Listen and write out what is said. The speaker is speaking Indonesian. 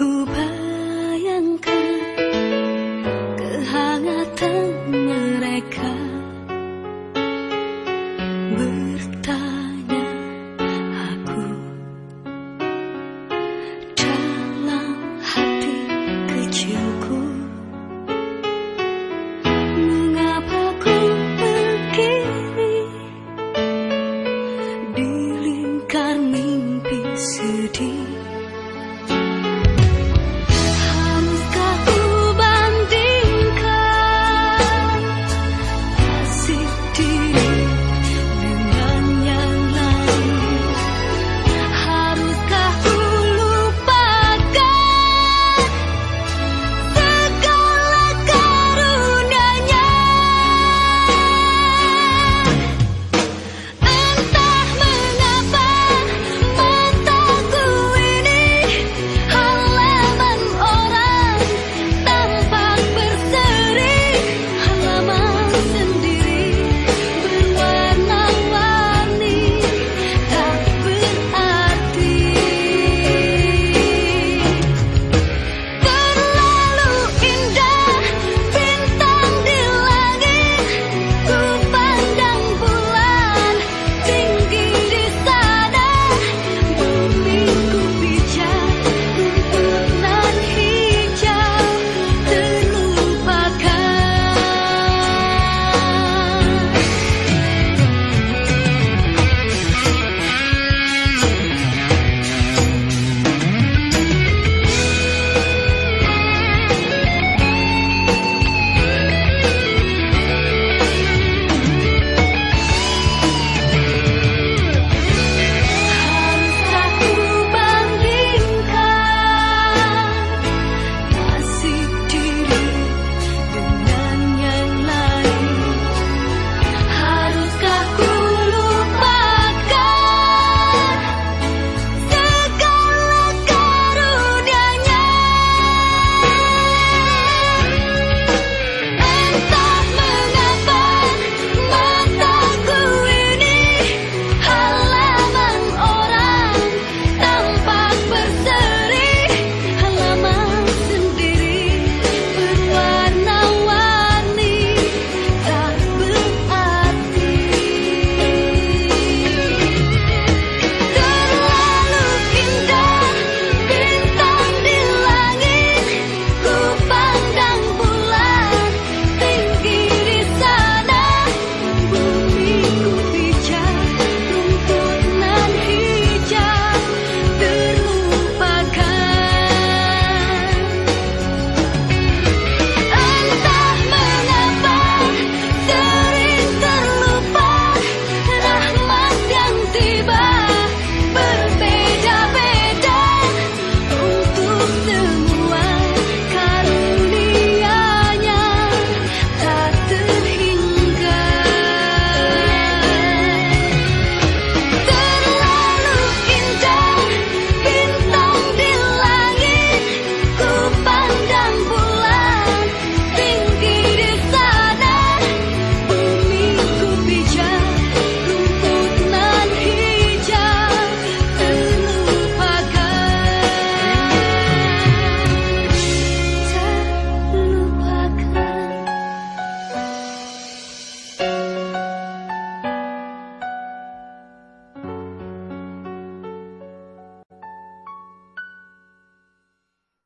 Ku bayangkan kehangatan mereka. Bertahun